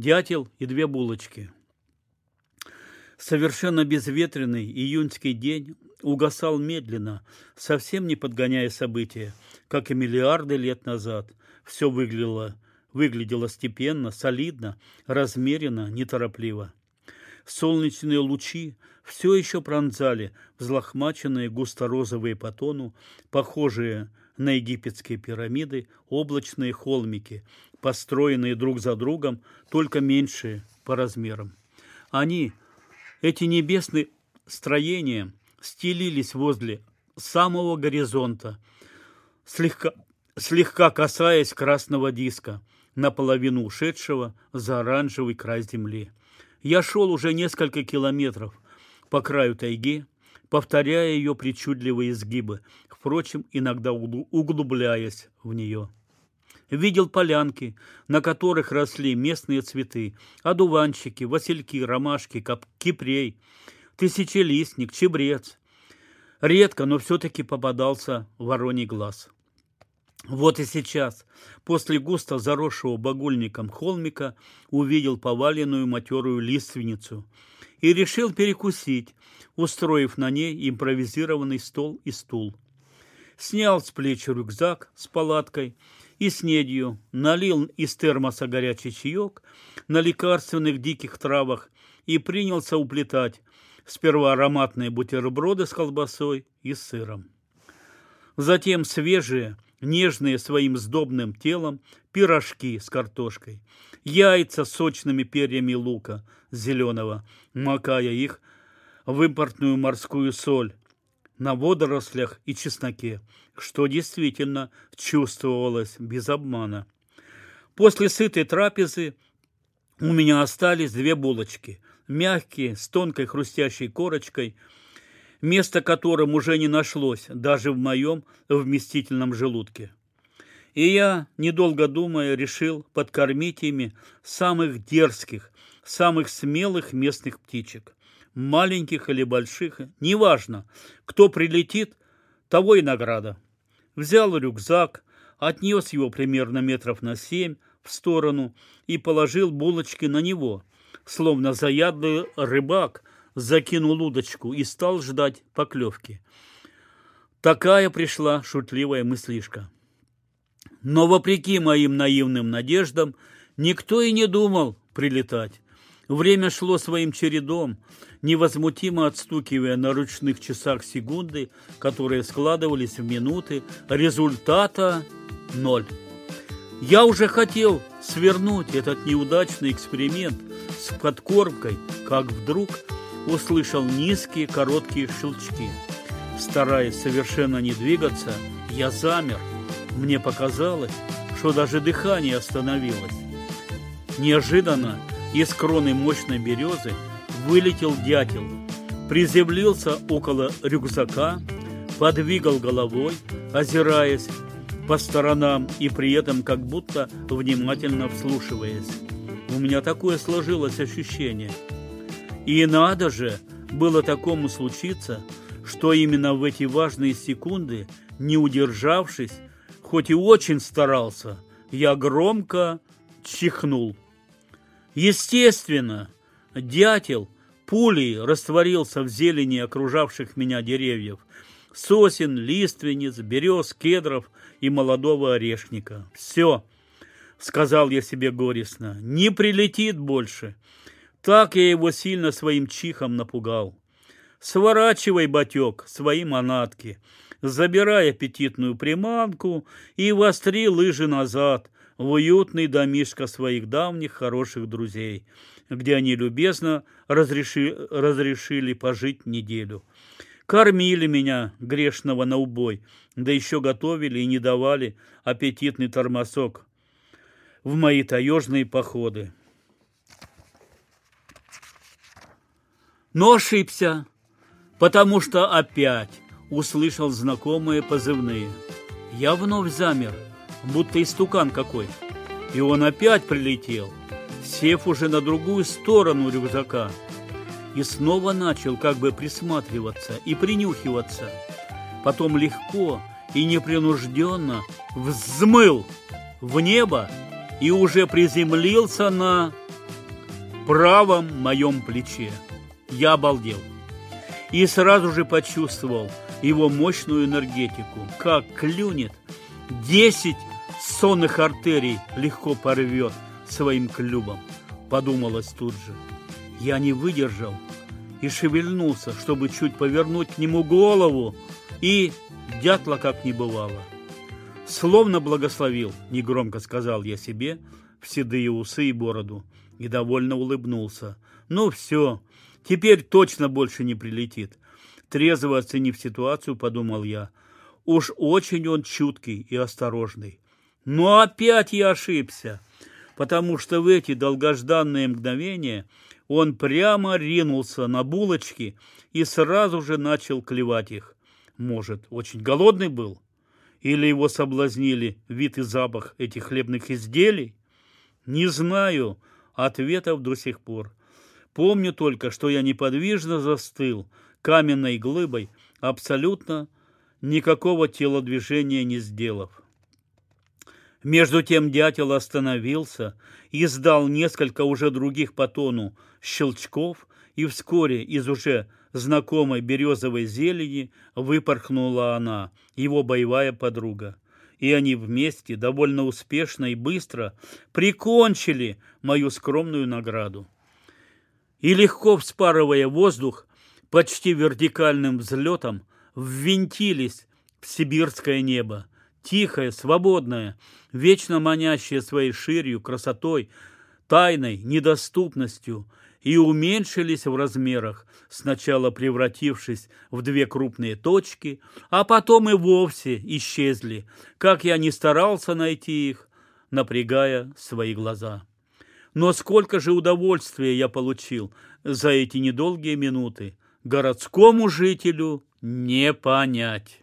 дятел и две булочки. Совершенно безветренный июньский день угасал медленно, совсем не подгоняя события, как и миллиарды лет назад. Все выглядело, выглядело степенно, солидно, размеренно, неторопливо. Солнечные лучи все еще пронзали взлохмаченные густо-розовые по тону, похожие на египетские пирамиды, облачные холмики, построенные друг за другом, только меньшие по размерам. Они, эти небесные строения, стелились возле самого горизонта, слегка, слегка касаясь красного диска, наполовину ушедшего за оранжевый край земли. Я шел уже несколько километров по краю тайги, повторяя ее причудливые изгибы, впрочем, иногда углубляясь в нее. Видел полянки, на которых росли местные цветы, одуванчики, васильки, ромашки, кипрей, тысячелистник, чебрец. Редко, но все-таки попадался вороний глаз. Вот и сейчас, после густо заросшего багульником холмика, увидел поваленную матерую лиственницу и решил перекусить, устроив на ней импровизированный стол и стул. Снял с плеч рюкзак с палаткой и снедью, налил из термоса горячий чаек на лекарственных диких травах и принялся уплетать сперва ароматные бутерброды с колбасой и сыром. Затем свежие, нежные своим сдобным телом пирожки с картошкой, яйца с сочными перьями лука зеленого, макая их в импортную морскую соль на водорослях и чесноке, что действительно чувствовалось без обмана. После сытой трапезы у меня остались две булочки, мягкие, с тонкой хрустящей корочкой, место которым уже не нашлось даже в моем вместительном желудке. И я, недолго думая, решил подкормить ими самых дерзких, самых смелых местных птичек маленьких или больших, неважно, кто прилетит, того и награда. Взял рюкзак, отнес его примерно метров на семь в сторону и положил булочки на него, словно заядлый рыбак закинул удочку и стал ждать поклевки. Такая пришла шутливая мыслишка. Но вопреки моим наивным надеждам, никто и не думал прилетать. Время шло своим чередом, невозмутимо отстукивая на ручных часах секунды, которые складывались в минуты, результата ноль. Я уже хотел свернуть этот неудачный эксперимент с подкормкой, как вдруг услышал низкие короткие щелчки. Стараясь совершенно не двигаться, я замер. Мне показалось, что даже дыхание остановилось. Неожиданно из кроны мощной березы вылетел дятел, приземлился около рюкзака, подвигал головой, озираясь по сторонам и при этом как будто внимательно вслушиваясь. У меня такое сложилось ощущение. И надо же было такому случиться, что именно в эти важные секунды, не удержавшись, хоть и очень старался, я громко чихнул. Естественно, дятел пулей растворился в зелени окружавших меня деревьев, сосен, лиственниц, берез, кедров и молодого орешника. Все, сказал я себе горестно, не прилетит больше. Так я его сильно своим чихом напугал. Сворачивай, батек, свои манатки, забирай аппетитную приманку и востри лыжи назад, в уютный домишко своих давних хороших друзей, где они любезно разреши, разрешили пожить неделю. Кормили меня, грешного, на убой, да еще готовили и не давали аппетитный тормосок в мои таежные походы. Но ошибся, потому что опять услышал знакомые позывные. Я вновь замер – будто истукан какой. И он опять прилетел, сев уже на другую сторону рюкзака. И снова начал как бы присматриваться и принюхиваться. Потом легко и непринужденно взмыл в небо и уже приземлился на правом моем плече. Я обалдел. И сразу же почувствовал его мощную энергетику. Как клюнет, десять сонных артерий легко порвет своим клюбом. Подумалось тут же. Я не выдержал и шевельнулся, чтобы чуть повернуть к нему голову, и дятла как не бывало. Словно благословил, негромко сказал я себе, в седые усы и бороду, и довольно улыбнулся. Ну все, теперь точно больше не прилетит. Трезво оценив ситуацию, подумал я, уж очень он чуткий и осторожный. Но опять я ошибся, потому что в эти долгожданные мгновения он прямо ринулся на булочки и сразу же начал клевать их. Может, очень голодный был? Или его соблазнили вид и запах этих хлебных изделий? Не знаю ответов до сих пор. Помню только, что я неподвижно застыл каменной глыбой, абсолютно никакого телодвижения не сделав. Между тем дятел остановился, издал несколько уже других по тону щелчков, и вскоре из уже знакомой березовой зелени выпорхнула она, его боевая подруга. И они вместе довольно успешно и быстро прикончили мою скромную награду. И легко вспарывая воздух, почти вертикальным взлетом ввинтились в сибирское небо, тихое, свободное, вечно манящее своей ширью, красотой, тайной, недоступностью, и уменьшились в размерах, сначала превратившись в две крупные точки, а потом и вовсе исчезли, как я не старался найти их, напрягая свои глаза. Но сколько же удовольствия я получил за эти недолгие минуты, городскому жителю не понять.